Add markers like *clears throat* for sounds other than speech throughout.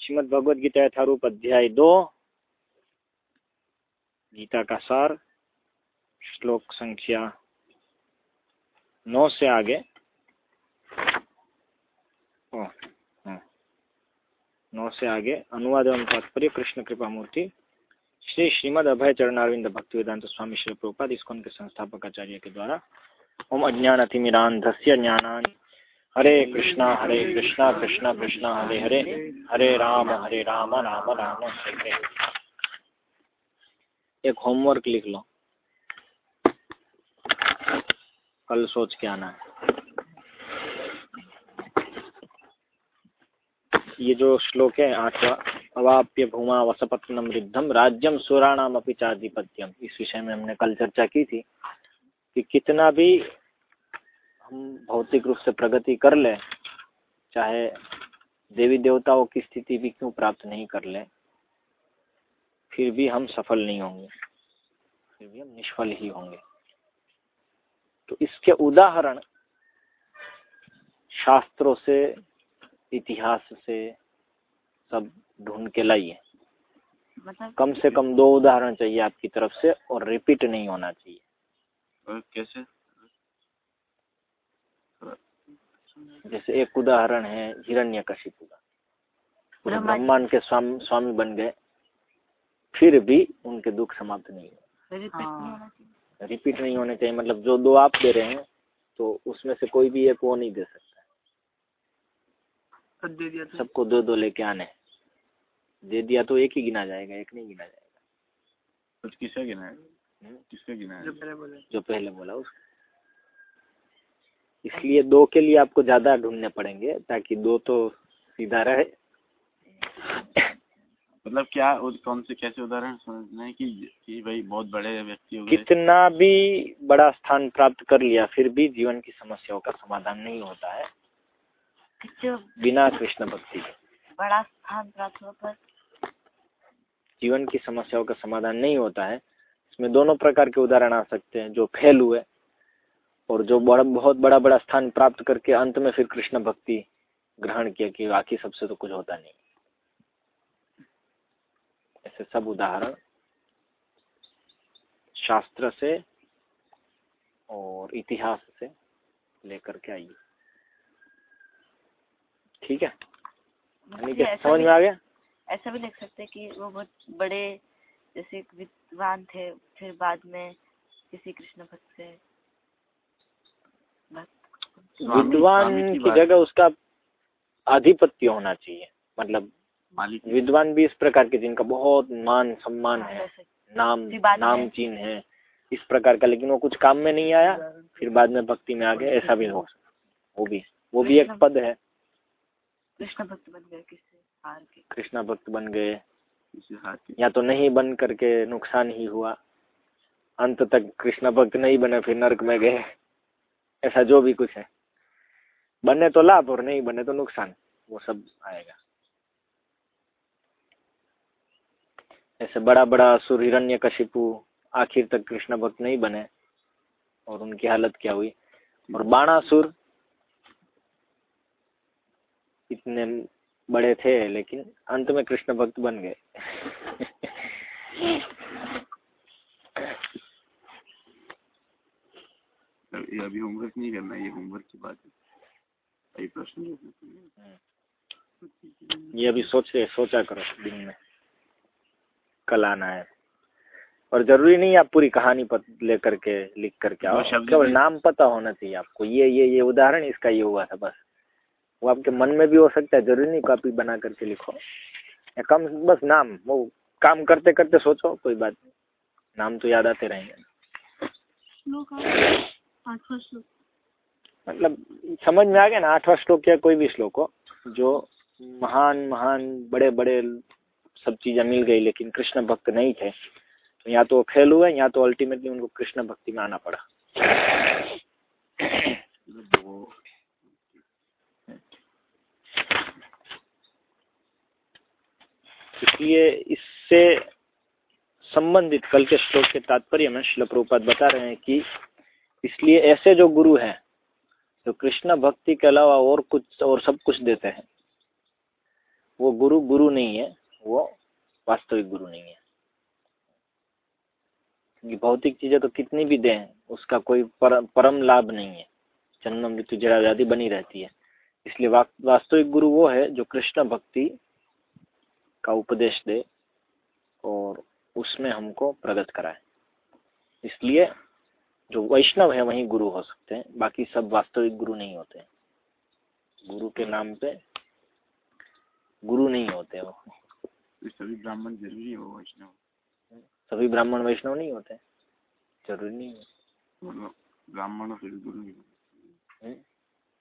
श्रीमद भगवद गीता यथारूप अध्याय दो, गीता का सार, श्लोक संख्या नौ से आगे। ओ। नौ से आगे। अनुवाद एवं तात्पर्य, कृष्ण कृपा मूर्ति। श्री श्रीमद अभय चरणारविंद भक्ति वेदांत स्वामी श्री प्रभुपाद इसकोन के संस्थापक आचार्य के द्वारा। ओम अज्ञान अतिमिरांधस्य ज्ञानान। हरे कृष्णा हरे कृष्णा कृष्णा कृष्णा, हरे हरे हरे राम हरे राम राम राम, हरे हरे। एक होमवर्क लिख लो। कल सोच के आना है। ये जो श्लोक है आठवा अवाप्य भूमा वसपत्नम रिद्धम राज्यम सुराणाम अपि चाधिपत्यम इस विषय में हमने कल चर्चा की थी कि कितना भी हम भौतिक रूप से प्रगति कर ले चाहे देवी देवताओं की स्थिति भी क्यों प्राप्त नहीं कर ले फिर भी हम सफल नहीं होंगे फिर भी हम निष्फल ही होंगे। तो इसके उदाहरण शास्त्रों से इतिहास से सब ढूंढ के लाइए। मतलब कम से कम दो उदाहरण चाहिए आपकी तरफ़ से और रिपीट नहीं होना चाहिए। और कैसे? जैसे एक उदाहरण है हिरण्यकशिपु का। पूरे ब्रह्मांड के स्वामी स्वामी बन गए फिर भी उनके दुख समाप्त नहीं हुए। रिपीट नहीं होना चाहिए। रिपीट नहीं होने चाहिए मतलब जो दो आप दे रहे हैं तो उसमें से कोई भी एक वो नहीं दे सकता। दे दिया तो सबको दो दो लेके आने। दे दिया तो एक ही गिना जाएगा एक नहीं गिना जाएगा। कुछ किसे गिना है हम्म? किसके गिना है जो पहले बोला उसको। इसलिए दो के लिए आपको ज़्यादा ढूँढने पड़ेंगे ताकि दो तो सीधा रहे। मतलब क्या कौन से कैसे उदाहरण समझना है कि कि भाई बहुत बड़े व्यक्ति हो गए? कितना भी बड़ा स्थान प्राप्त कर लिया फिर भी जीवन की समस्याओं का समाधान नहीं होता है। बिना कृष्ण भक्ति के। बड़ा स्थान प्राप्त हुआ पर जीवन की समस्याओं का समाधान नहीं होता है। इसमें दोनों प्रकार के उदाहरण आ सकते हैं जो फेल हुए। और जो बड़ा बहुत बड़ा बड़ा स्थान प्राप्त करके अंत में फिर कृष्ण भक्ति ग्रहण किया कि बाकी सबसे तो कुछ होता नहीं। ऐसे सब उदाहरण शास्त्र से और इतिहास से लेकर के आइए। ठीक है? मतलब ऐसा समझ भी में आ गया? ऐसा भी लिख सकते हैं कि वो बहुत बड़े जैसे विद्वान थे फिर बाद में किसी कृष्ण भक्त से विद्वान की जगह उसका आधिपत्य होना चाहिए। मतलब मालिक विद्वान भी इस प्रकार के जिनका बहुत मान सम्मान है नाम नाम चिन्ह है इस प्रकार का लेकिन वो कुछ काम में नहीं आया फिर बाद में भक्ति में आ गए ऐसा भी हो सकता वो भी वो भी एक पद है। कृष्ण भक्त बन गए किससे? हार कृष्णा भक्त बन गए। किसी हाथ के? या तो नहीं बन करके नुकसान ही हुआ। अंत तक कृष्ण भक्त नहीं बने फिर नरक में गए। ऐसा जो भी कुछ है। बने तो लाभ और नहीं बने तो नुकसान, वो सब आएगा। ऐसे बड़ा बड़ा असुर हिरण्य कशिपु आखिर तक कृष्ण भक्त नहीं बने, और उनकी हालत क्या हुई? और बाणासुर इतने बड़े थे, लेकिन अंत में कृष्ण भक्त बन गए। *laughs* ये अभी होमवर्क नहीं करना ये होमवर्क की बात है अभी प्रश्न ये अभी सोचे सोचा करो दिन में। कल आना है। और ज़रूरी नहीं आप पूरी कहानी लेकर के लिख करके आओ। केवल नाम पता होना चाहिए आपको। ये ये ये उदाहरण इसका ये हुआ था बस। वो आपके मन में भी हो सकता है ज़रूरी नहीं कॉपी बना करके लिखो। या कम बस नाम। वो काम करते करते सोचो कोई बात नहीं। नाम तो याद आते रहेंगे। मतलब समझ में आ गया ना आठवां श्लोक या कोई भी श्लोक हो, जो महान महान बड़े बड़े सब चीज़ें मिल गई, लेकिन कृष्ण भक्त नहीं थे तो या तो फेल हुए, या तो अल्टीमेटली उनको कृष्ण भक्ति में आना पड़ा। इसलिए इससे संबंधित कल के श्लोक के तात्पर्य में शिल प्रभुपाद बता रहे हैं कि इसलिए ऐसे जो गुरु हैं जो कृष्ण भक्ति के अलावा और कुछ और सब कुछ देते हैं वो गुरु गुरु नहीं है वो वास्तविक गुरु नहीं है। क्योंकि भौतिक चीज़ें तो कितनी भी दें उसका कोई पर, परम लाभ नहीं है। जन्म मृत्यु जरा व्याधि बनी रहती है। इसलिए वास्तविक गुरु वो है जो कृष्ण भक्ति का उपदेश दे और उसमें हमको प्रगत कराए। इसलिए जो वैष्णव है वही गुरु हो सकते हैं। बाकी सब वास्तविक गुरु नहीं होते गुरु के नाम पे गुरु नहीं होते वो। सभी ब्राह्मण ज़रूरी हो वैष्णव? सभी ब्राह्मण वैष्णव नहीं होते? ज़रूरी नहीं है। मतलब ब्राह्मण गुरु नहीं हम्म।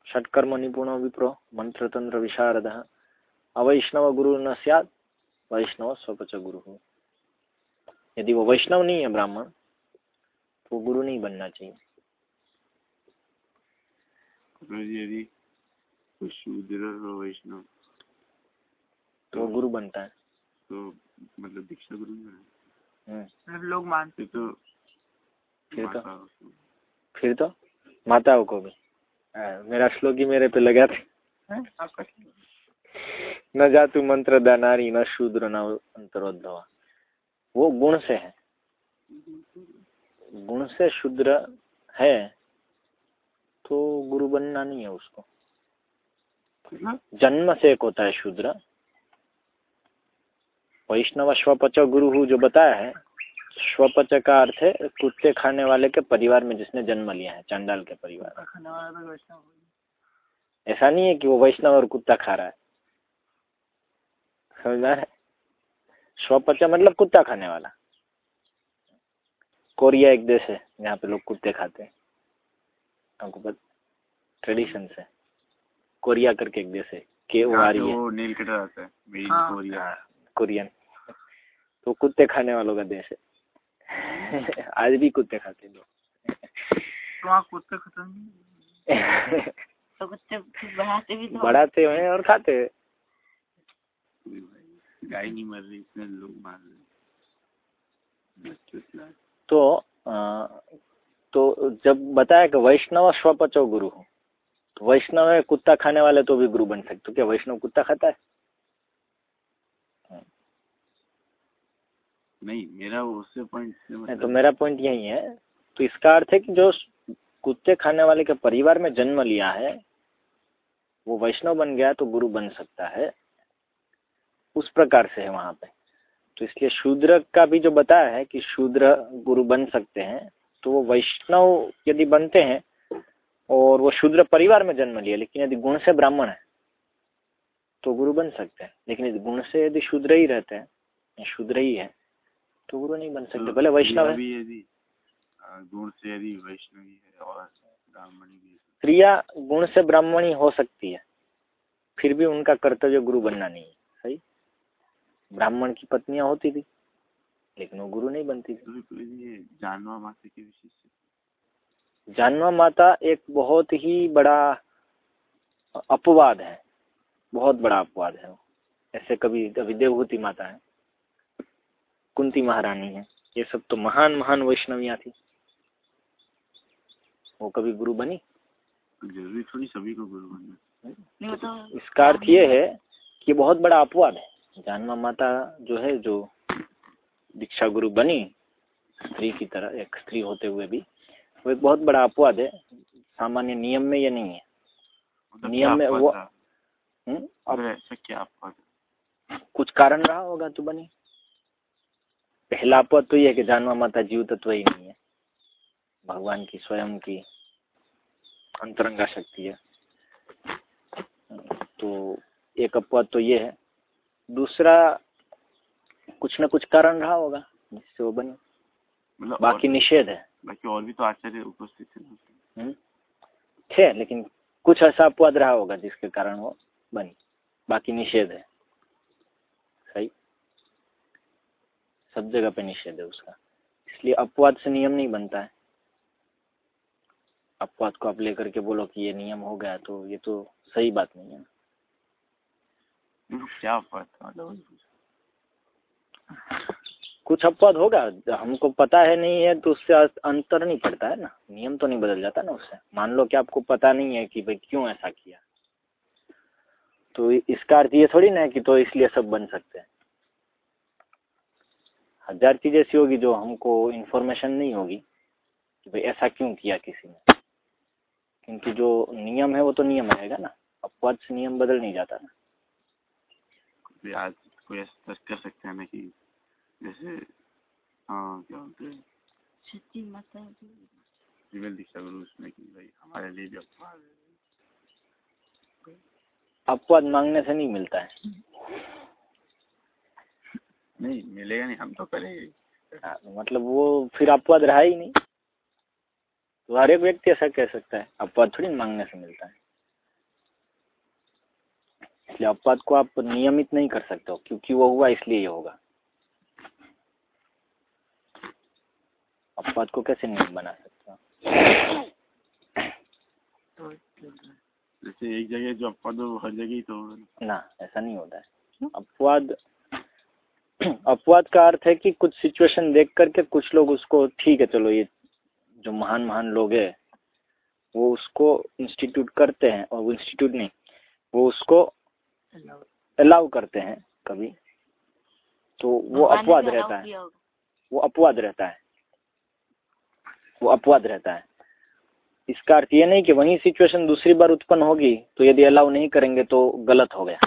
षटकर्म निपुणो विप्रो मंत्र तंत्र विशारद। अवैष्णव गुरु न सियाद वैष्णव स्वपच गुरु। यदि वो वैष्णव नहीं है ब्राह्मण तो गुरु नहीं बनना चाहिए। यदि वैष्णव तो गुरु बनता है। तो मतलब दीक्षा गुरु हम्म। मतलब लोग मानते तो फिर तो फिर तो माताओं को भी। मेरा श्लोक ही मेरे पे लगा थे। न जातु मंत्र दानारी न शूद्र न अंतरोद्धवा वो गुण से है। गुण से शूद्र है तो गुरु बनना नहीं है उसको। जन्म से एक होता है शूद्र। वैष्णव स्वपच गुरु जो बताया है स्वपच का अर्थ है कुत्ते खाने वाले के परिवार में जिसने जन्म लिया है चांडाल के परिवार। ऐसा नहीं है कि वो वैष्णव और कुत्ता खा रहा है। समझ है? स्वपच मतलब कुत्ता खाने वाला। कोरिया एक देश है जहाँ पे लोग कुत्ते खाते हैं। आपको पता ट्रेडिशन से कोरिया करके एक देश है के ओ आर ई नील कटर आता है हाँ। कोरिया कोरियन तो कुत्ते खाने वालों का देश है। *laughs* आज भी कुत्ते खाते हैं लोग। तो कुत्ते खत्म *laughs* तो कुत्ते बढ़ाते भी तो बढ़ाते हैं और खाते हैं। गाय नहीं मर रही इतने लोग मार रहे तो तो जब बताया कि वैष्णव स्वपचो गुरु हो तो वैष्णव है कुत्ता खाने वाले तो भी गुरु बन सकते तो क्या वैष्णव कुत्ता खाता है? नहीं मेरा उससे पॉइंट मतलब... तो मेरा पॉइंट यही है। तो इसका अर्थ है कि जो कुत्ते खाने वाले के परिवार में जन्म लिया है वो वैष्णव बन गया तो गुरु बन सकता है। उस प्रकार से है वहाँ पे। तो इसलिए शूद्र का भी जो बताया है कि शूद्र गुरु बन सकते हैं तो वो वैष्णव यदि बनते हैं और वो शूद्र परिवार में जन्म लिया लेकिन यदि गुण से ब्राह्मण है तो गुरु बन सकते हैं। लेकिन यदि गुण से यदि शूद्र ही रहते हैं शूद्र ही है तो गुरु नहीं बन सकते तो भले वैष्णव है। यदि गुण से यदि वैष्णवी है और ब्राह्मणी भी गुण से ब्राह्मणी हो सकती है फिर भी उनका कर्तव्य गुरु बनना नहीं है। ब्राह्मण की पत्नियाँ होती थी लेकिन वो गुरु नहीं बनती थी। तो जानवा माता की विशेष जानवा माता एक बहुत ही बड़ा अपवाद है बहुत बड़ा अपवाद है ऐसे कभी अभी देवभूति माता है कुंती महारानी है ये सब तो महान महान वैष्णविया थी। वो कभी गुरु बनी? ज़रूरी थोड़ी सभी को गुरु बनना। तो इसका अर्थ ये है कि बहुत बड़ा अपवाद है। जानवा माता जो है जो दीक्षा गुरु बनी स्त्री की तरह एक स्त्री होते हुए भी वो एक बहुत बड़ा अपवाद है। सामान्य नियम में ये नहीं है। मतलब नियम में वो हम्म, अब क्या अपवाद कुछ कारण रहा होगा तो बनी। पहला अपवाद तो ये है कि जानवा माता जीव तत्व ही नहीं है। भगवान की स्वयं की अंतरंगा शक्ति है। तो एक अपवाद तो ये है। दूसरा कुछ न कुछ कारण रहा होगा जिससे वो बने। मतलब बाकी निषेध है। बाकी और भी तो आचार्य उपस्थित थे। हम्म। थे लेकिन कुछ ऐसा अपवाद रहा होगा जिसके कारण वो बनी। बाकी निषेध है। सही? सब जगह पे निषेध है उसका। इसलिए अपवाद से नियम नहीं बनता है। अपवाद को आप लेकर के बोलो कि ये नियम हो गया तो ये तो सही बात नहीं है। क्या अपवाद कुछ अपवाद होगा? हमको पता है नहीं है तो उससे अंतर नहीं पड़ता है ना? नियम तो नहीं बदल जाता ना उससे। मान लो कि आपको पता नहीं है कि भाई क्यों ऐसा किया। तो इसका अर्थ ये थोड़ी ना है कि तो इसलिए सब बन सकते हैं। हज़ार चीज़ ऐसी होगी जो हमको इन्फॉर्मेशन नहीं होगी कि भाई ऐसा क्यों किया किसी ने। क्योंकि जो नियम है वो तो नियम रहेगा ना। अपवाद से नियम बदल नहीं जाता ना। आज कोई ऐसा कर सकते हैं ना कि जैसे हाँ क्या बोलते हैं? सच्ची माता सिविल दीक्षा गुरु उसमें कि भाई हमारे लिए भी अपवाद अपवाद मांगने से नहीं मिलता है। नहीं मिलेगा नहीं हम तो करेंगे हाँ, मतलब वो फिर अपवाद रहा ही नहीं। तो हर एक व्यक्ति ऐसा कह सकता है अपवाद थोड़ी मांगने से मिलता है। इसलिए अपवाद को आप नियमित नहीं कर सकते हो क्योंकि वो हुआ इसलिए ये होगा। अपवाद को कैसे नियम बना सकते हो? जैसे एक जगह जो अपवाद हो हर जगह तो ना। ऐसा नहीं होता है। अपवाद अपवाद का अर्थ है कि कुछ सिचुएशन देख करके कुछ लोग उसको ठीक है चलो ये जो महान महान लोग हैं वो उसको इंस्टीट्यूट करते हैं और वो इंस्टीट्यूट नहीं वो उसको अलाउ करते हैं कभी। तो वो अपवाद रहता है। वो अपवाद रहता है। वो अपवाद रहता है। इसका अर्थ ये नहीं कि वही सिचुएशन दूसरी बार उत्पन्न होगी तो यदि अलाउ नहीं करेंगे तो गलत हो गया।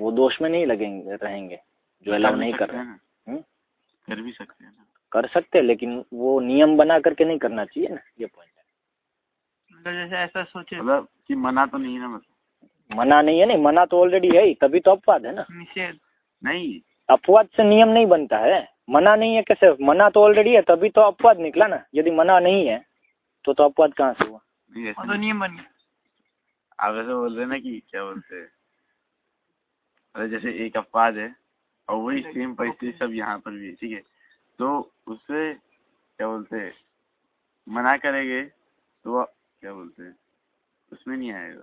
वो दोष में नहीं लगेंगे रहेंगे जो अलाउ नहीं कर रहे हैं हम्म? कर भी सकते हैं कर सकते हैं लेकिन वो नियम बना करके नहीं करना चाहिए ना ये पॉइंट है। मतलब जैसे ऐसा सोचे मतलब कि मना तो नहीं है ना मतलब। मना नहीं है नहीं मना तो ऑलरेडी है ही तभी तो अपवाद है ना। निषेध। नहीं। अपवाद से नियम नहीं बनता है। मना नहीं है कैसे मना तो ऑलरेडी है तभी तो अपवाद निकला ना। यदि मना नहीं है तो तो अपवाद कहाँ से हुआ? नहीं ऐसा तो नियम बन गया। आप ऐसे बोल रहे ना कि क्या बोलते हैं अरे जैसे एक अपवाद है और वही सेम परिस्थिति सब यहाँ पर भी है ठीक है? तो उससे क्या बोलते हैं मना करेंगे तो क्या बोलते हैं उसमें नहीं आएगा।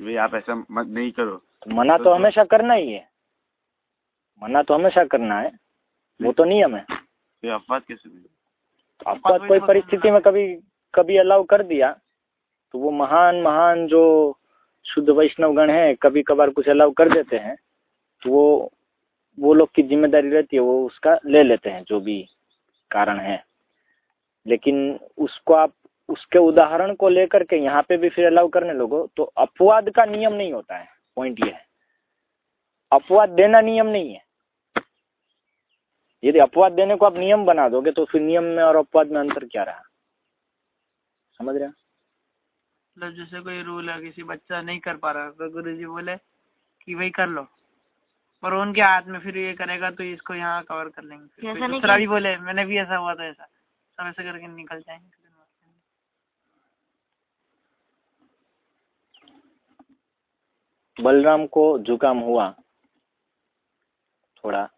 भाई आप ऐसा मत नहीं करो। तो मना तो हमेशा करना ही है। मना तो हमेशा करना है। वो तो नियम है। तो अपवाद कैसे तो अपवाद कोई परिस्थिति में कभी कभी अलाउ कर दिया तो वो महान महान जो शुद्ध वैष्णव गण है कभी कभार कुछ अलाउ कर देते हैं तो वो वो लोग की ज़िम्मेदारी रहती है वो उसका ले लेते हैं जो भी कारण है। लेकिन उसको आप उसके उदाहरण को लेकर के यहाँ पे भी फिर अलाउ करने लोगो तो अपवाद का नियम नहीं होता है। पॉइंट ये है। अपवाद देना नियम नहीं है। यदि अपवाद देने को आप नियम बना दोगे तो फिर नियम में और अपवाद में अंतर क्या रहा? समझ रहे मतलब जैसे कोई रूल है किसी बच्चा नहीं कर पा रहा तो गुरु जी बोले कि वही कर लो। पर उनके हाथ में फिर ये करेगा तो इसको यहाँ कवर कर लेंगे। दूसरा भी बोले मैंने भी ऐसा हुआ था ऐसा। सब ऐसे करके निकल जाएँगे। बलराम को जुकाम हुआ। थोड़ा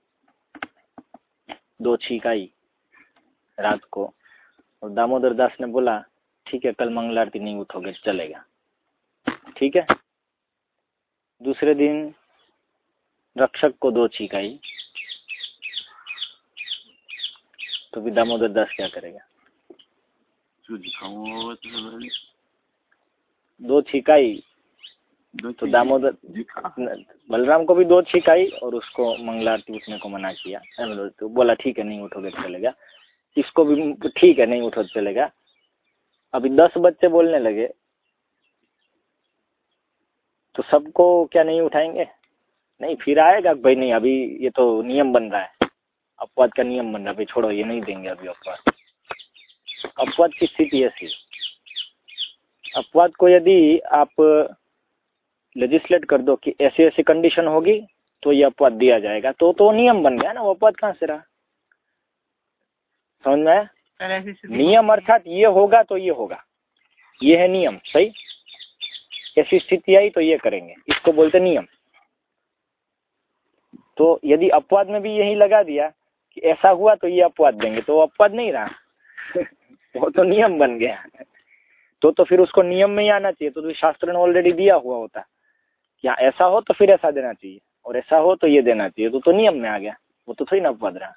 दो छींक आई रात को। और दामोदर दास ने बोला ठीक है कल मंगल आरती नहीं उठोगे चलेगा। ठीक है? दूसरे दिन रक्षक को दो छींक आई तो भी दामोदर दास क्या करेगा? दो छिकाई तो दामोदर बलराम को भी दो छिकाई और उसको मंगलारती उठने को मना किया। तो बोला ठीक है नहीं उठोगे तो चलेगा। इसको भी ठीक है नहीं उठो तो चलेगा। अभी दस बच्चे बोलने लगे। तो सबको क्या नहीं उठाएँगे? नहीं फिर आएगा भाई नहीं अभी ये तो नियम बन रहा है। अपवाद का नियम बन रहा है। भाई छोड़ो ये नहीं देंगे अभी अपवाद। अपवाद की स्थिति ऐसी अपवाद को यदि आप लेजिस्लेट कर दो कि ऐसी ऐसी कंडीशन होगी तो ये अपवाद दिया जाएगा। तो तो नियम बन गया ना वो अपवाद कहाँ से रहा? समझ में नियम अर्थात ये होगा तो ये होगा। ये है नियम सही? ऐसी स्थिति आई तो ये करेंगे। इसको बोलते नियम। तो यदि अपवाद में भी यही लगा दिया कि ऐसा हुआ तो ये अपवाद देंगे तो अपवाद नहीं रहा। *laughs* वो तो नियम बन गया। तो तो फिर उसको नियम में ही आना चाहिए। तो, तो शास्त्र ने ऑलरेडी दिया हुआ होता। कि हाँ ऐसा हो तो फिर ऐसा देना चाहिए। और ऐसा हो तो ये देना चाहिए। तो तो नियम में आ गया। वो तो थोड़ी ना अपवाद रहा।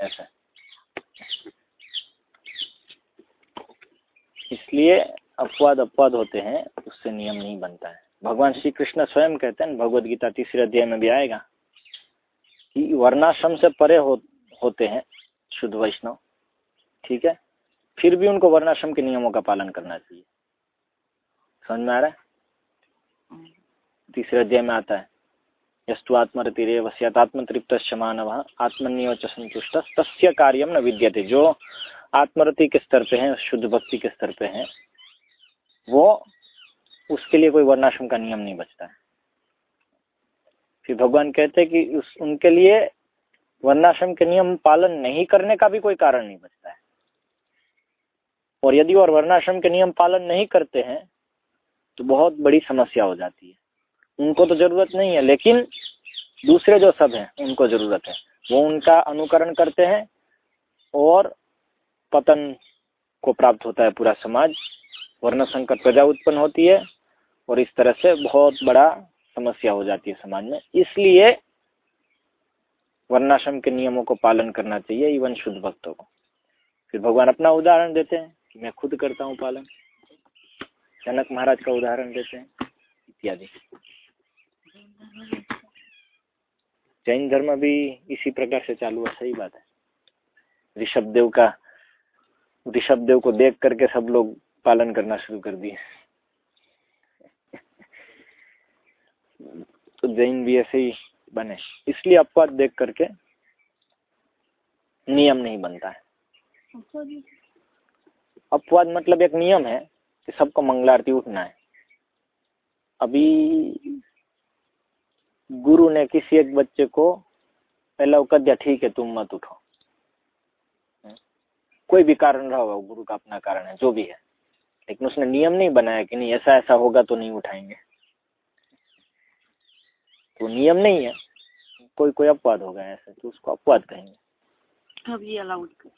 ऐसा। इसलिए अपवाद अपवाद होते हैं उससे नियम नहीं बनता है। भगवान श्री कृष्ण स्वयं कहते हैं भगवत गीता तीसरे अध्याय में भी आएगा कि वर्णाश्रम से परे हो, होते हैं शुद्ध वैष्णव। ठीक है? फिर भी उनको वर्णाश्रम के नियमों का पालन करना चाहिए। समझ में आ रहा है? तीसरे अध्याय में आता है। यस्तु आत्मरतिरे वस्यात्म तृप्त मानव आत्मनियो च संतुष्ट, तस्य कार्यम न विद्यते। जो आत्मरति के स्तर पे हैं, शुद्ध भक्ति के स्तर पे हैं, वो उसके लिए कोई वर्णाश्रम का नियम नहीं बचता। है फिर भगवान कहते हैं कि उस, उनके लिए वर्णाश्रम के नियम पालन नहीं करने का भी कोई कारण नहीं बचता है। और यदि और वर्णाश्रम के नियम पालन नहीं करते हैं तो बहुत बड़ी समस्या हो जाती है। उनको तो ज़रूरत नहीं है, लेकिन दूसरे जो सब हैं, उनको ज़रूरत है। वो उनका अनुकरण करते हैं और पतन को प्राप्त होता है पूरा समाज, वर्ण संकट प्रजा उत्पन्न होती है और इस तरह से बहुत बड़ा समस्या हो जाती है समाज में। इसलिए वर्णाश्रम के नियमों को पालन करना चाहिए, इवन शुद्ध भक्तों को। फिर भगवान अपना उदाहरण देते हैं कि मैं खुद करता हूँ पालन। जनक महाराज का उदाहरण देते हैं। इत्यादि। जैन धर्म भी इसी प्रकार से चालू है सही बात है। ऋषभ देव का ऋषभ देव को देख करके सब लोग पालन करना शुरू कर दिए। *laughs* तो जैन भी ऐसे ही बने। इसलिए अपवाद देख करके नियम नहीं बनता है। अपवाद मतलब एक नियम है कि सबको मंगलारती उठना है। अभी गुरु ने किसी एक बच्चे को पहला कर दिया, ठीक है, तुम मत उठो। कोई भी कारण रहा होगा, गुरु का अपना कारण है, जो भी है। लेकिन उसने नियम नहीं बनाया कि नहीं, ऐसा ऐसा होगा तो नहीं उठाएँगे। तो नियम नहीं है। कोई कोई अपवाद होगा ऐसे तो उसको अपवाद कहेंगे। अब ये अलाउड कर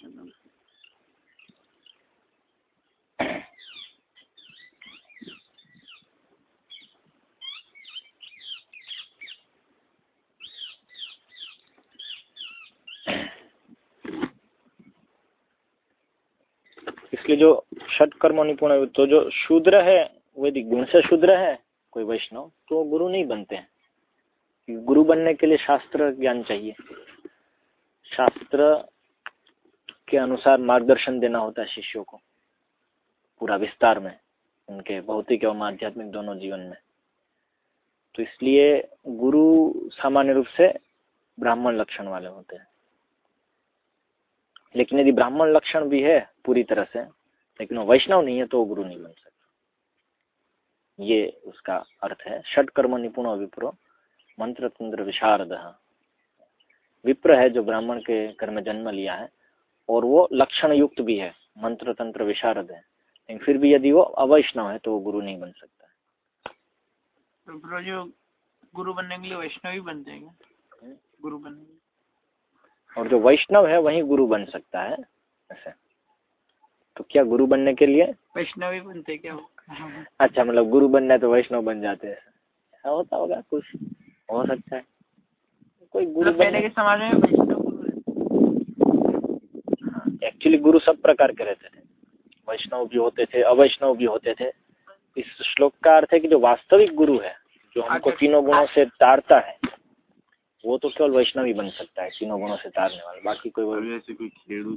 इसलिए जो षट कर्म निपुण तो जो शूद्र है यदि गुण से शूद्र है, कोई वैष्णव तो गुरु नहीं बनते हैं। गुरु बनने के लिए शास्त्र ज्ञान चाहिए। शास्त्र के अनुसार मार्गदर्शन देना होता है शिष्यों को, पूरा विस्तार में, उनके भौतिक एवं आध्यात्मिक दोनों जीवन में। तो इसलिए गुरु सामान्य रूप से ब्राह्मण लक्षण वाले होते हैं। लेकिन यदि ब्राह्मण लक्षण भी है पूरी तरह से लेकिन वो वैष्णव नहीं है तो वो गुरु नहीं बन सकता। ये उसका अर्थ है। षट कर्म निपुण विप्रो मंत्र तंत्र विशारद। विप्र है जो ब्राह्मण के घर में जन्म लिया है और वो लक्षण युक्त भी है मंत्र तंत्र विशारद है। लेकिन फिर भी यदि वो अवैष्णव है तो वो गुरु नहीं बन सकता। जो गुरु बनने के लिए वैष्णव ही बनते हैं हम्म। गुरु बनने और जो वैष्णव है वही गुरु बन सकता है। ऐसे। तो क्या गुरु बनने के लिए? वैष्णवी बनते क्या अच्छा मतलब गुरु बनना है तो वैष्णव बन जाते हैं। ऐसा होता होगा कुछ? हो सकता है। कोई गुरु मतलब पहले के समाज में वैष्णव एक्चुअली हाँ, गुरु सब प्रकार के रहते थे। वैष्णव भी होते थे अवैष्णव भी होते थे। इस श्लोक का अर्थ है कि जो वास्तविक गुरु है जो हमको। तीनों गुणों से तारता है वो तो केवल वैष्णव ही बन सकता है तीनों गुणों से तारने वाला। बाकी कोई ऐसे कोई खेड़ू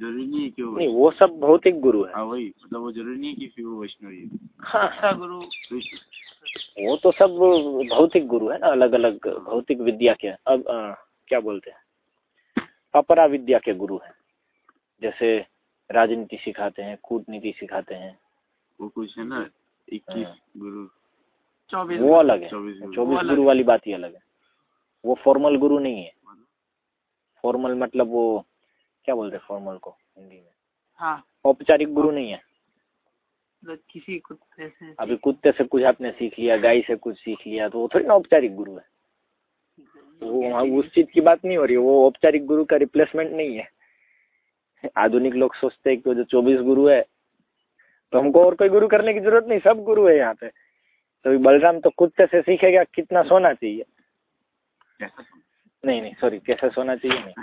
ज़रूरी नहीं है कि वो नहीं वो सब भौतिक गुरु है। हाँ वही मतलब वो ज़रूरी नहीं है कि फिर वो वैष्णव ही हाँ। अच्छा गुरु वो तो सब भौतिक गुरु है ना अलग अलग भौतिक विद्या के अब आ, क्या बोलते हैं? अपरा विद्या के गुरु हैं। जैसे राजनीति सिखाते हैं कूटनीति सिखाते हैं। वो कुछ है ना इक्कीस हाँ। गुरु चौबीस वो अलग है। चौबीस गुरु वाली बात ही अलग है। वो फॉर्मल गुरु नहीं है। फॉर्मल मतलब वो क्या बोलते हैं फॉर्मल को? हिंदी में? हाँ। औपचारिक गुरु नहीं है। मतलब किसी कुत्ते से अभी कुत्ते से कुछ आपने सीख लिया गाय से कुछ सीख लिया तो वो थोड़ी ना औपचारिक गुरु है। वो उस चीज़ की बात नहीं हो रही वो औपचारिक गुरु का रिप्लेसमेंट नहीं है। आधुनिक लोग सोचते हैं कि जो चौबीस गुरु है तो हमको और कोई गुरु करने की ज़रूरत नहीं सब गुरु है यहाँ पे। तो बलराम तो कुत्ते से सीखेगा कितना सोना चाहिए? नहीं नहीं सॉरी कैसे सोना चाहिए नहीं।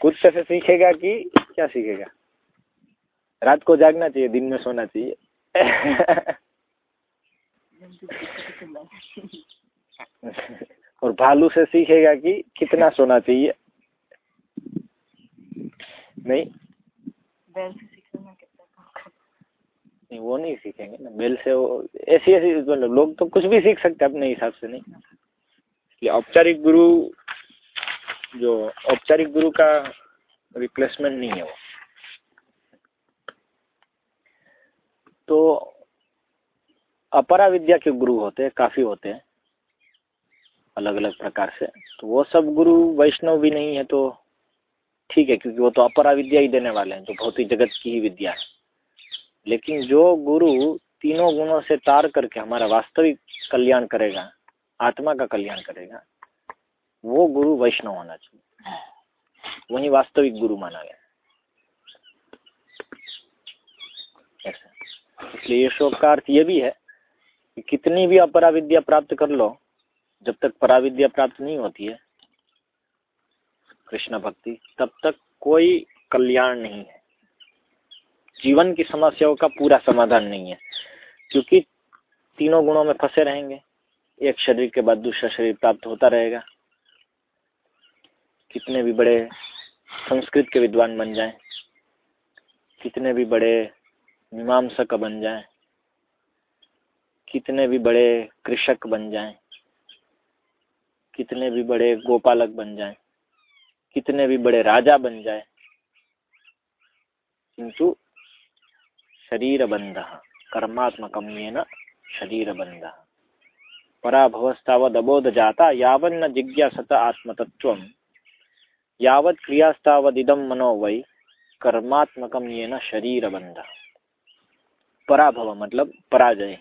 कुत्ते से सीखेगा कि क्या सीखेगा? रात को जागना चाहिए दिन में सोना चाहिए। *laughs* और भालू से सीखेगा कि कितना सोना चाहिए। नहीं? नहीं वो नहीं सीखेंगे ना। बेल से वो ऐसी ऐसी मतलब लोग तो कुछ भी सीख सकते हैं अपने हिसाब से नहीं? इसलिए औपचारिक गुरु जो औपचारिक गुरु का रिप्लेसमेंट नहीं है वो। तो अपरा विद्या के गुरु होते हैं, काफ़ी होते हैं अलग अलग प्रकार से। तो वो सब गुरु वैष्णव भी नहीं है तो ठीक है, क्योंकि वो तो अपरा विद्या ही देने वाले हैं, जो भौतिक जगत की ही विद्या है। लेकिन जो गुरु तीनों गुणों से तार करके हमारा वास्तविक कल्याण करेगा, आत्मा का कल्याण करेगा वो गुरु वैष्णव होना चाहिए। वही वास्तविक गुरु माना गया। इसलिए ये शोक का अर्थ ये भी है कि कितनी भी अपरा विद्या प्राप्त कर लो, जब तक पराविद्या प्राप्त नहीं होती है, कृष्ण भक्ति, तब तक कोई कल्याण नहीं है। जीवन की समस्याओं का पूरा समाधान नहीं है, क्योंकि तीनों गुणों में फंसे रहेंगे। एक शरीर के बाद दूसरा शरीर प्राप्त होता रहेगा। कितने भी बड़े संस्कृत के विद्वान बन जाएँ, कितने भी बड़े मीमांसक बन जाएँ, कितने भी बड़े कृषक बन जाएँ, कितने भी बड़े गोपालक बन जाएँ, कितने भी बड़े राजा बन जाए किंतु शरीर बंध कर्मात्मक न शरीर बंध पराभवस्तावद अबोध जाता यावन्न जिज्ञासत आत्मतत्व यावत् क्रियास्तावदिदम मनो वै कर्मात्मक ये न शरीर बंध पराभव मतलब पराजय।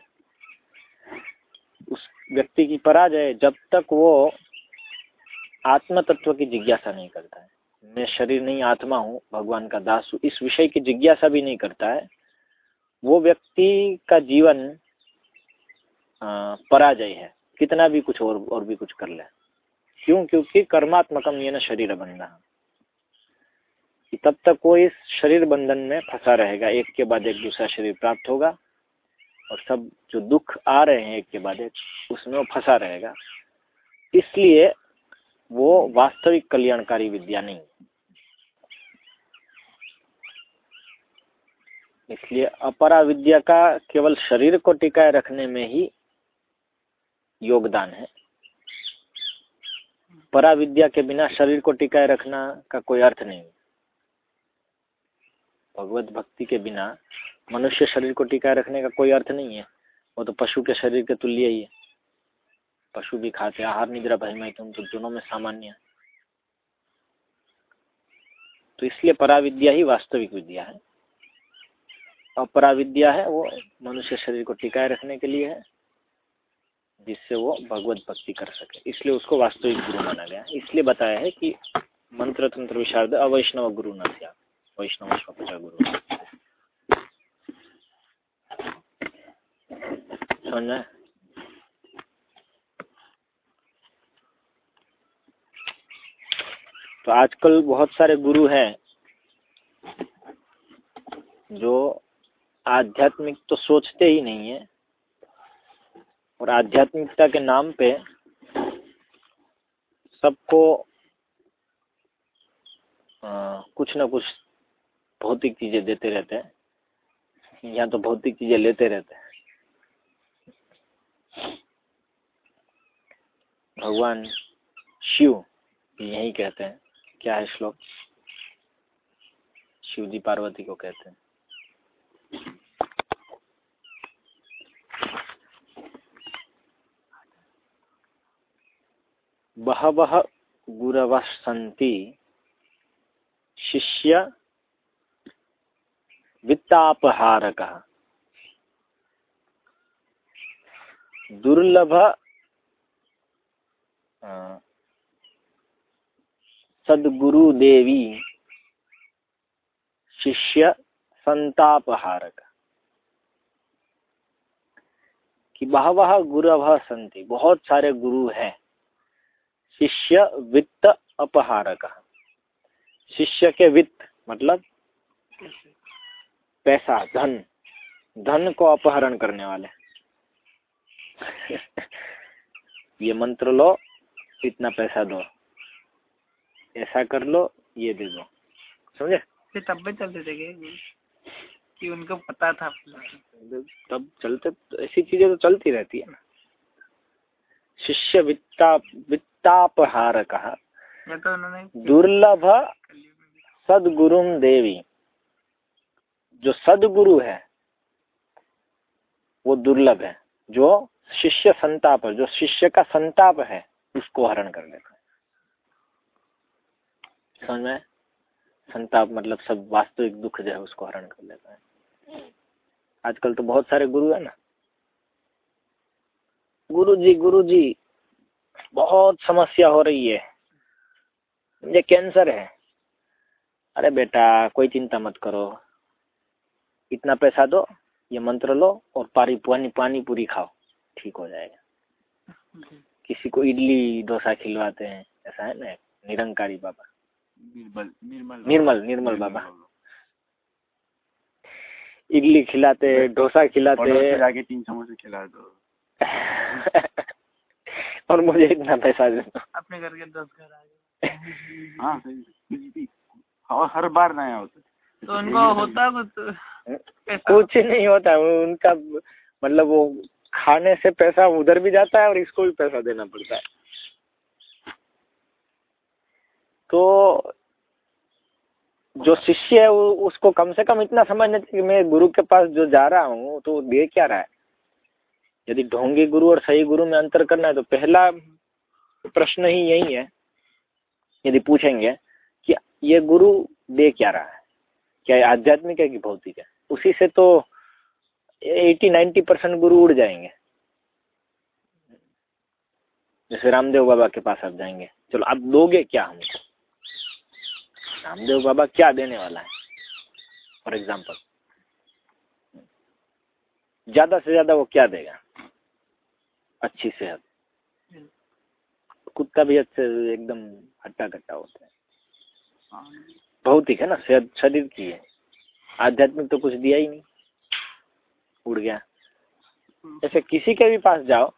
उस व्यक्ति की पराजय जब तक वो आत्म तत्व की जिज्ञासा नहीं करता है। मैं शरीर नहीं, आत्मा हूँ, भगवान का दास हूँ, इस विषय की जिज्ञासा भी नहीं करता है। वो व्यक्ति का जीवन पराजय है। कितना भी कुछ और और भी कुछ कर ले। क्यों? क्योंकि कर्मात्मकम ये न शरीर बंधन तब तक वो इस शरीर बंधन में फंसा रहेगा। एक के बाद एक दूसरा शरीर प्राप्त होगा और सब जो दुख आ रहे हैं एक के बाद एक, उसमें वो फंसा रहेगा। इसलिए वो वास्तविक कल्याणकारी विद्या नहीं इसलिए अपरा विद्या का केवल शरीर को टिकाए रखने में ही योगदान है। परा विद्या के बिना शरीर को टिकाए रखना का कोई अर्थ नहीं। भगवत भक्ति के बिना मनुष्य शरीर को टिकाए रखने का कोई अर्थ नहीं है। वो तो पशु के शरीर के तुल्य ही है। पशु भी खाते, आहार निद्रा भय में तुम तो दोनों में सामान्य तो इसलिए पराविद्या ही वास्तविक विद्या है। और पराविद्या है, वो मनुष्य शरीर को टिकाए रखने के लिए है। जिससे वो भगवत भक्ति कर सके। इसलिए उसको वास्तविक गुरु माना गया। इसलिए बताया है कि मंत्र तंत्र विशारद अवैष्णव गुरु न वैष्णव स्वपचा गुरु। समझ तो आजकल बहुत सारे गुरु हैं जो आध्यात्मिक तो सोचते ही नहीं है और आध्यात्मिकता के नाम पे सबको कुछ ना कुछ भौतिक चीज़ें देते रहते हैं। या तो भौतिक चीज़ें लेते रहते हैं। भगवान शिव यही कहते हैं। क्या है श्लोक? शिव जी पार्वती को कहते हैं। बहवः गुरव सन्ति। शिष्य वित्तापहारक। दुर्लभ सदगुरु देवी शिष्य संतापहारक। कि बहवह गुरव संति बहुत सारे गुरु हैं। शिष्य वित्त अपहारक। शिष्य के वित्त मतलब पैसा धन। धन को अपहरण करने वाले। *laughs* ये मंत्र लो इतना पैसा दो। ऐसा कर लो ये दे दो। समझे? तब भी चलते थे कि उनको पता था तब चलते ऐसी चीज़ें तो चलती रहती है ना। शिष्य वित्ता वित्तापहार तो उन्होंने दुर्लभ सदगुरु देवी। जो सदगुरु है, वो दुर्लभ है। जो शिष्य संताप है, जो शिष्य का संताप है, उसको हरण कर लेता है। समझ में संताप मतलब सब वास्तविक दुख जो है, उसको हरण कर लेता है। आजकल तो बहुत सारे गुरु है ना। गुरु जी गुरु जी बहुत समस्या हो रही है। मुझे कैंसर है। अरे बेटा कोई चिंता मत करो। इतना पैसा दो ये मंत्र लो और पानी पानी पानी पूरी खाओ। ठीक हो जाएगा। किसी को इडली डोसा खिलवाते हैं। ऐसा है ना निरंकारी बाबा। निर्मल निर्मल निर्मल निर्मल बाबा। इडली खिलाते डोसा खिलाते। जाके तीन समोसे खिला दो। *laughs* और मुझे इतना पैसा दे दो। अपने घर के दस घर आ गए। हाँ सही हाँ। हर बार नया होता तो उनको होता कुछ कुछ नहीं होता उनका मतलब वो खाने से पैसा उधर भी जाता है और इसको भी पैसा देना पड़ता है। तो जो शिष्य है उसको कम से कम इतना समझना चाहिए कि मैं गुरु के पास जो जा रहा हूँ तो दे क्या रहा है? यदि ढोंगी गुरु और सही गुरु में अंतर करना है तो पहला प्रश्न ही यही है, यदि पूछेंगे कि ये गुरु दे क्या रहा है? क्या आध्यात्मिक है कि भौतिक है? उसी से तो एटी नाइन्टी परसेंट गुरु उड़ जाएँगे। जैसे रामदेव बाबा के पास आप जाएँगे, चलो आप दोगे क्या हमको? रामदेव बाबा क्या देने वाला है? फॉर एग्ज़ाम्पल ज़्यादा से ज़्यादा वो क्या देगा? अच्छी सेहत। कुत्ता भी अच्छे एकदम हट्टा कट्टा होता है। भौतिक है ना सेहत शरीर की है। आध्यात्मिक तो कुछ दिया ही नहीं। उड़ गया। ऐसे किसी के भी पास जाओ।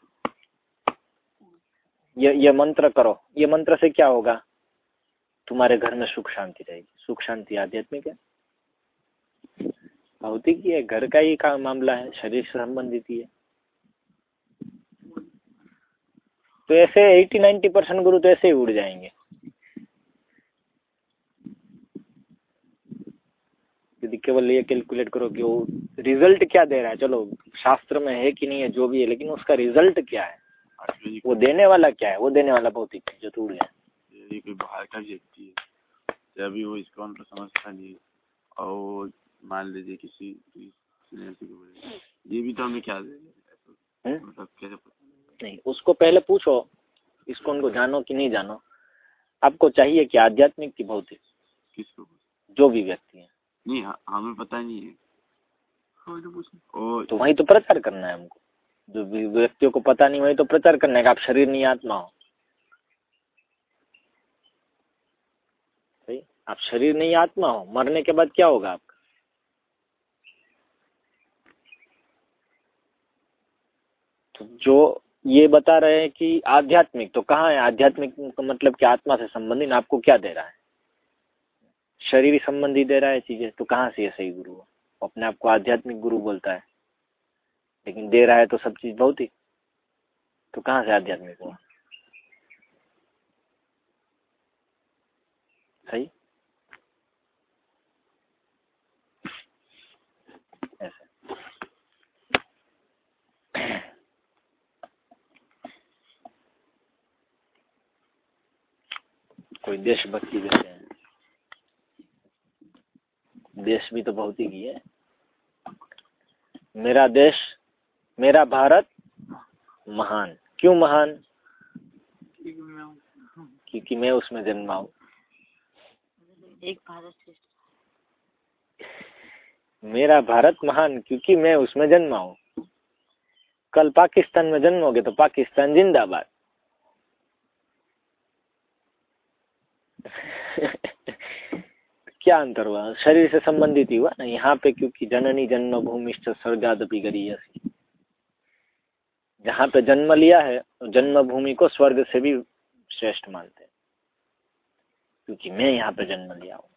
ये ये मंत्र करो। ये मंत्र से क्या होगा? तुम्हारे घर में सुख शांति रहेगी। सुख शांति आध्यात्मिक है। भौतिक ही है। घर का ही का मामला है। शरीर से संबंधित ही है। तो ऐसे एटी नाइन्टी परसेंट गुरु तो ऐसे ही उड़ जाएँगे। यदि केवल ये कैलकुलेट करो कि वो रिज़ल्ट क्या दे रहा है चलो शास्त्र में है कि नहीं है जो भी है लेकिन उसका रिज़ल्ट क्या है? वो देने वाला क्या है? वो देने वाला भौतिक जो टूट गया यदि कोई बाहर का व्यक्ति है अभी वो इसको मतलब समझता नहीं और मान लीजिए किसी ये भी तो हमें क्या दे मतलब कैसे नहीं उसको पहले पूछो इसको उनको जानो कि नहीं जानो। आपको चाहिए कि आध्यात्मिक की भौतिक किसको जो भी व्यक्ति है। नहीं हमें पता नहीं है। तो, तो वही तो प्रचार करना है हमको। जो व्यक्तियों को पता नहीं वही तो प्रचार करना है कि आप शरीर नहीं आत्मा हो। सही? आप शरीर नहीं आत्मा हो। मरने के बाद क्या होगा आपका? तो जो ये बता रहे हैं कि आध्यात्मिक तो कहाँ है? आध्यात्मिक मतलब कि आत्मा से संबंधित आपको क्या दे रहा है? शरीर संबंधी दे रहा है चीज़ें तो कहाँ से ये सही गुरु हो? अपने आप को आध्यात्मिक गुरु बोलता है। लेकिन दे रहा है तो सब चीज़ बहुत ही तो कहाँ से आध्यात्मिक हुआ सही ऐसे कोई देशभक्ति देते हैं। देश भी तो बहुत ही है। मेरा देश मेरा भारत महान। क्यों महान? क्योंकि मैं उसमें जन्मा हूँ। एक भारत मेरा भारत महान क्योंकि मैं उसमें जन्मा हूँ। कल पाकिस्तान में जन्मोगे तो पाकिस्तान जिंदाबाद। क्या अंतर हुआ? शरीर से संबंधित ही हुआ ना? यहाँ पे क्योंकि जननी जन्म भूमिष्ठ स्वर्गादपि गरी जहाँ पे जन्म लिया है जन्मभूमि को स्वर्ग से भी श्रेष्ठ मानते हैं। क्योंकि मैं यहाँ पे जन्म लिया हूँ।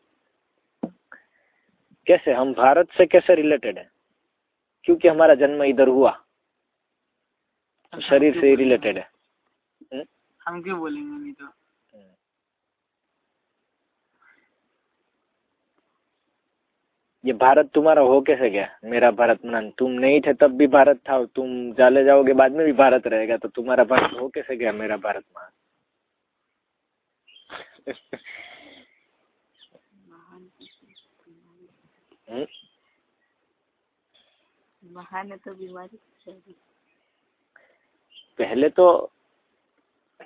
कैसे? हम भारत से कैसे रिलेटेड है? क्योंकि हमारा जन्म इधर हुआ। तो शरीर से रिलेटेड है? हम क्यों बोलेंगे? नहीं तो ये भारत तुम्हारा हो कैसे गया? मेरा भारत मान तुम नहीं थे तब भी भारत था तुम जाले जाओगे बाद में भी भारत रहेगा तो तुम्हारा भारत हो कैसे गया मेरा भारत मान? *laughs* हम्म? महान है तो बीमारी पहले तो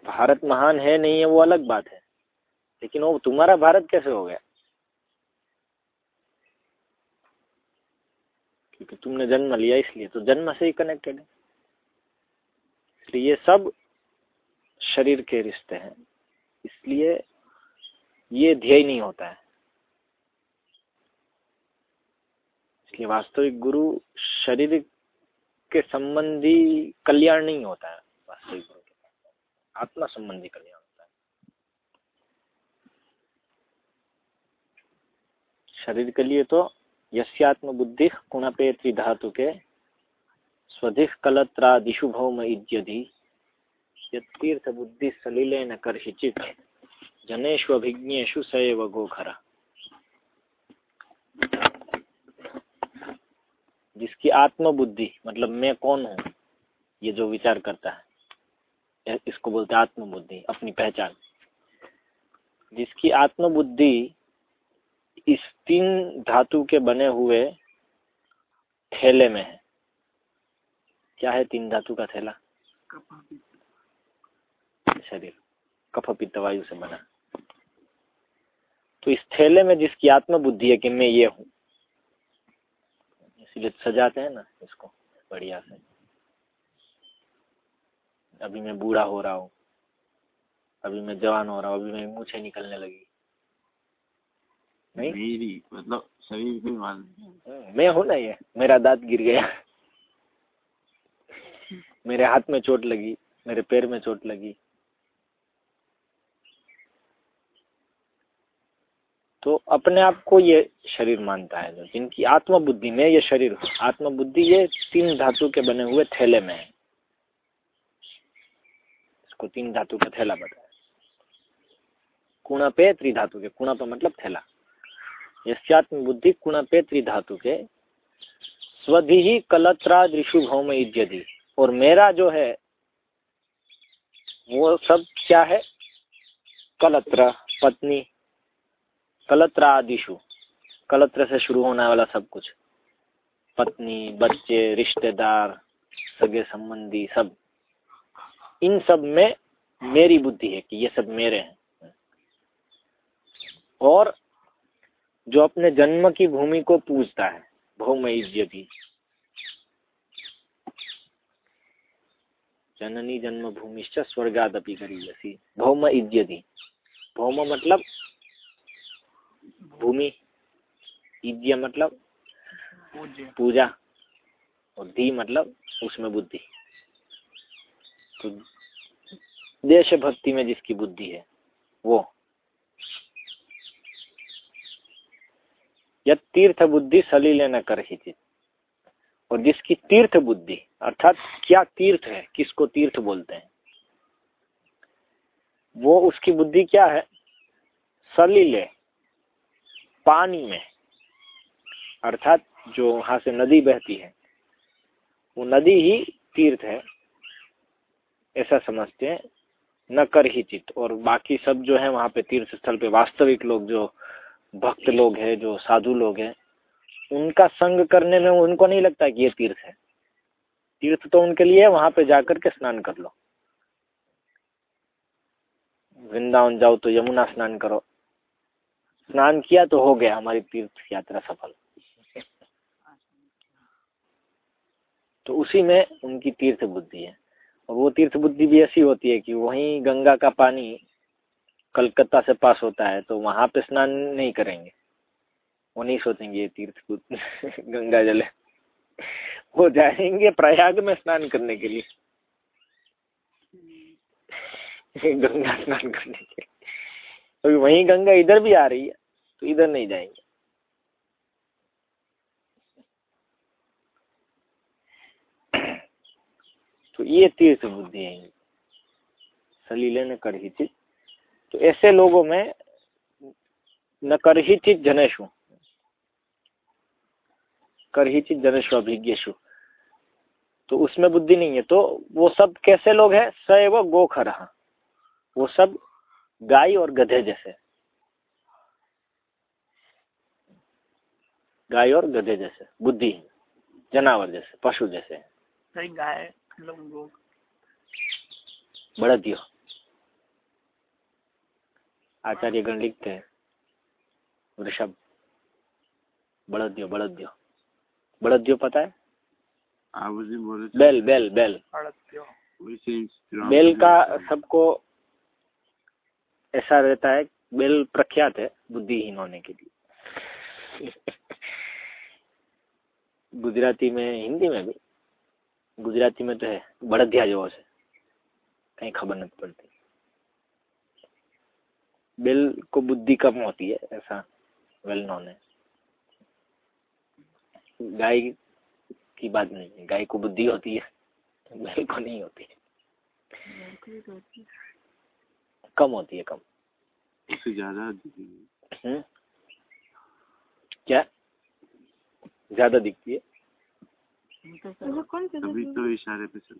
भारत महान है नहीं है वो अलग बात है। लेकिन वो तुम्हारा भारत कैसे हो गया? क्योंकि तुमने जन्म लिया इसलिए तो जन्म से ही कनेक्टेड है। इसलिए ये सब शरीर के रिश्ते हैं। इसलिए ये ध्येय नहीं होता है। इसलिए वास्तविक गुरु शरीर के संबंधी कल्याण नहीं होता है, वास्तविक गुरु के आत्मा संबंधी कल्याण होता है। शरीर के लिए तो यस्यात्म बुद्धि कुणपे त्रिधातु के स्वधिक कलत्रादिशु भौम इज्यधि यतीर्थ बुद्धि सलिले न कर्षिचित जनेशु अभिज्ञेशु सैव गोखरा। जिसकी आत्मबुद्धि मतलब मैं कौन हूँ, ये जो विचार करता है इसको बोलते आत्मबुद्धि, अपनी पहचान। जिसकी आत्मबुद्धि इस तीन धातु के बने हुए थैले में है। क्या है तीन धातु का थैला? शरीर। कफ पित्त वायु से बना। तो इस थैले में जिसकी आत्म बुद्धि है कि मैं ये हूँ, इसलिए सजाते हैं ना इसको, बढ़िया से। अभी मैं बूढ़ा हो रहा हूँ, अभी मैं जवान हो रहा हूँ, अभी मेरी मूछे निकलने लगी नहीं? मेरी मतलब शरीर भी मान मैं हूँ ना ये मेरा दांत गिर गया। मेरे हाथ में चोट लगी मेरे पैर में चोट लगी। तो अपने आप को ये शरीर मानता है जो जिनकी आत्म बुद्धि में ये शरीर आत्म बुद्धि ये तीन धातु के बने हुए थैले में है। इसको तीन धातु का थैला बताया। कुणा पे त्रिधातु के कुणा पे मतलब थैला। यश्चात्म बुद्धि कुणपे त्रिधातु के स्वधि ही कलत्रादृशु भौम इज्यदि और मेरा जो है, वो सब क्या है? कलत्र, पत्नी कलत्र आदिशु कलत्र से शुरू होने वाला सब कुछ। पत्नी, बच्चे, रिश्तेदार, सगे संबंधी सब। इन सब में मेरी बुद्धि है कि ये सब मेरे हैं। और जो अपने जन्म की भूमि को पूजता है भौम इज्जति जननी जन्म भूमिश्च स्वर्गादपि करीयसी भौम इज्जति भौम मतलब भूमि इज्य मतलब पूजा और धी मतलब उसमें बुद्धि तो देश भक्ति में जिसकी बुद्धि है वो यह तीर्थ बुद्धि सलील न कर ही थी और जिसकी तीर्थ बुद्धि अर्थात क्या तीर्थ है, किसको तीर्थ बोलते हैं, वो उसकी बुद्धि क्या है? सलीले, पानी में, अर्थात जो वहाँ से नदी बहती है, वो नदी ही तीर्थ है, ऐसा समझते हैं, न कर ही चित और बाकी सब जो है वहाँ पे तीर्थ स्थल पे, वास्तविक लोग जो भक्त लोग हैं, जो साधु लोग हैं, उनका संग करने में उनको नहीं लगता कि ये तीर्थ है। तीर्थ तो उनके लिए वहाँ पे जाकर के स्नान कर लो। वृंदावन जाओ तो यमुना स्नान करो। स्नान किया तो हो गया हमारी तीर्थ यात्रा सफल। तो उसी में उनकी तीर्थ बुद्धि है। और वो तीर्थ बुद्धि भी ऐसी होती है कि वहीं गंगा का पानी कलकत्ता से पास होता है तो वहाँ पे स्नान नहीं करेंगे। वो नहीं सोचेंगे ये तीर्थ *laughs* गंगा जल। है वो जाएँगे प्रयाग में स्नान करने के लिए। *laughs* गंगा स्नान करने के लिए। तो वहीं गंगा इधर भी आ रही है तो इधर नहीं जाएँगे। *clears throat* तो ये तीर्थ बुद्धि है। सलीले ने कर ही चीज़ तो ऐसे लोगों में न कर ही चीज़ जनेशु कर ही चीज़ जनेशु अभिज्ञेशु तो उसमें बुद्धि नहीं है। तो वो सब कैसे लोग हैं? सैव गोखर। वो सब गाय और गधे जैसे। गाय और गधे जैसे। बुद्धि जानवर जैसे पशु जैसे। गाय बड़ा आचार्य गण लिखते हैं। वृषभ बड़दियो बड़दियो बड़दियो पता है? बेल बेल बेल बेल। का सबको ऐसा रहता है बेल प्रख्यात है बुद्धिहीन होने के लिए। गुजराती में हिंदी में भी गुजराती में तो है बड़दिया जो है कहीं खबर नहीं पड़ती। बेल को बुद्धि कम होती है ऐसा वेल नोन है। गाय की बात नहीं है गाय को बुद्धि होती है बैल को नहीं होती है। कम होती है कम। उससे ज़्यादा हम्म? क्या? ज़्यादा दिखती है? तो कौन अभी तो इशारे पे चल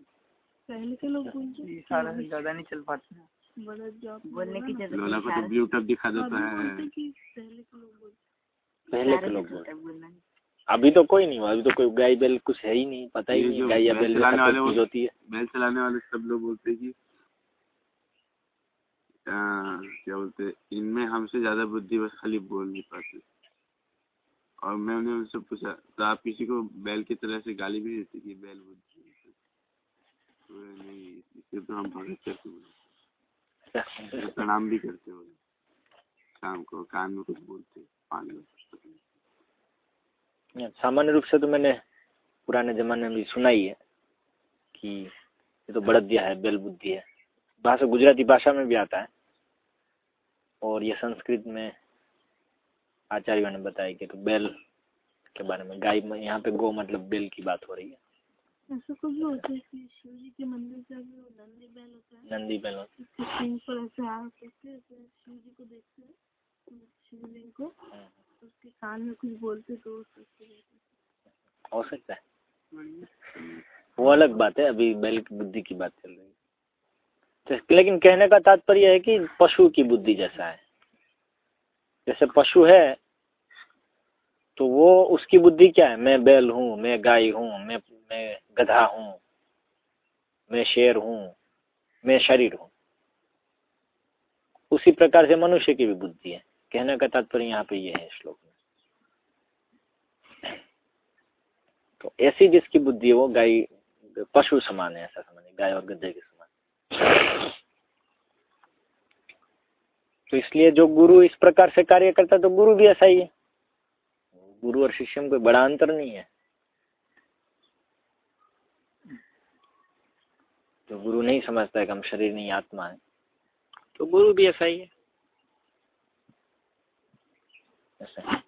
पहले के लोग इशारा से ज़्यादा नहीं चल पाते बोलने की ज़रूरत लोला को तो ब्यूटअप दिखा देता है। पहले के लोग बोलते। अभी तो कोई नहीं हुआ अभी तो कोई गाय बैल कुछ है ही नहीं पता ही नहीं गाय या बैल चलाने वाले होती है। बैल चलाने वाले सब लोग बोलते हैं कि क्या बोलते इनमें हमसे ज़्यादा बुद्धि बस खाली बोल नहीं पाते। और मैंने उनसे पूछा तो आप किसी को बैल की तरह से गाली भी देते कि बैल बुद्धि तो नहीं इसे तो हम भगत करते बोले प्रणाम भी करते हो। शाम को कान में कुछ बोलते पानी सामान्य रूप से तो मैंने पुराने ज़माने में सुना ही है कि ये तो बड़दिया है, बेल बुद्धि है। भाषा, गुजराती भाषा में भी आता है। और ये संस्कृत में आचार्यों ने बताया कि तो बेल के बारे में, गाय, यहाँ पे गो मतलब बेल की बात हो रही है। ऐसा कुछ भी होता है कि शिव जी के मंदिर से अभी वो नंदी बैल होता है। नंदी बैल होता है। पर ऐसे आ सकते हैं शिव जी को देखते हैं शिवलिंग को। हाँ। उसके कान में कुछ बोलते तो हो। सकता है। वो अलग बात है अभी बैल की बुद्धि की बात चल रही है। तो लेकिन कहने का तात्पर्य है कि पशु की बुद्धि जैसा है। जैसे पशु है तो वो उसकी बुद्धि क्या है? मैं बैल हूँ मैं गाय हूँ मैं गधा हूँ, मैं शेर हूँ, मैं शरीर हूँ। उसी प्रकार से मनुष्य की भी बुद्धि है। कहने का तात्पर्य यहाँ पे ये है श्लोक में। तो ऐसी जिसकी बुद्धि है वो गाय, पशु समान है, ऐसा समझे गाय और गधे के समान। तो इसलिए जो गुरु इस प्रकार से कार्य करता तो गुरु भी ऐसा ही है। गुरु और शिष्य में कोई बड़ा अंतर नहीं है। जो गुरु नहीं समझता है कि हम शरीर नहीं, आत्मा है। तो गुरु भी ऐसा ही है। ऐसा है।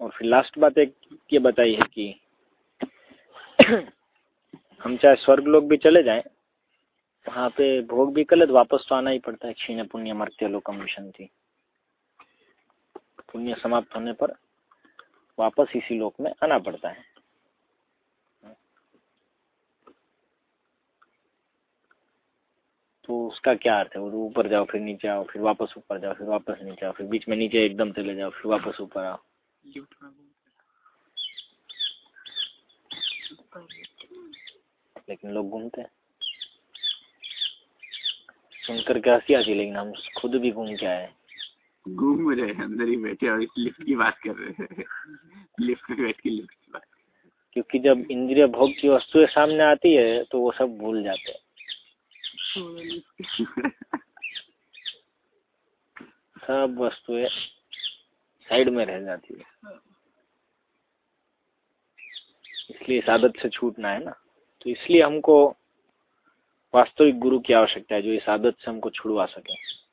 और फिर लास्ट बात एक ये बताई है कि *clears throat* हम चाहे स्वर्ग लोग भी चले जाएँ, वहाँ पे भोग भी कर तो वापस तो आना ही पड़ता है। क्षीण पुण्य मर्त्य लोकम मिशन थी पुण्य समाप्त होने पर वापस इसी लोक में आना पड़ता है। तो उसका क्या अर्थ है? वो ऊपर जाओ, फिर नीचे आओ, फिर वापस ऊपर जाओ, फिर वापस नीचे आओ, फिर बीच में नीचे एकदम चले जाओ, फिर वापस ऊपर आओ। लेकिन लोग घूमते सुनकर के हँसी आती लेकिन हम खुद भी घूम के आए घूम रहे हैं अंदर ही बैठे और इस लिफ्ट की बात कर रहे हैं। *laughs* लिफ्ट में बैठ के लिफ्ट की बात। क्योंकि जब इंद्रिय भोग की वस्तुएँ सामने आती है तो वो सब भूल जाते हैं। *laughs* सब वस्तुएँ साइड में रह जाती है। इसलिए इस आदत से छूटना है ना। तो इसलिए हमको वास्तविक गुरु की आवश्यकता है जो इस आदत से हमको छुड़वा सके।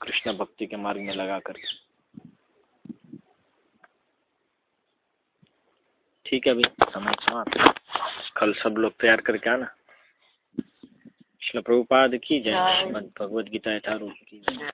कृष्ण भक्ति के मार्ग में लगा करके। ठीक है अभी समय समाप्त। कल सब लोग तैयार करके आना। श्री प्रभुपाद की जय। श्रीमद भगवद गीता यथारूप की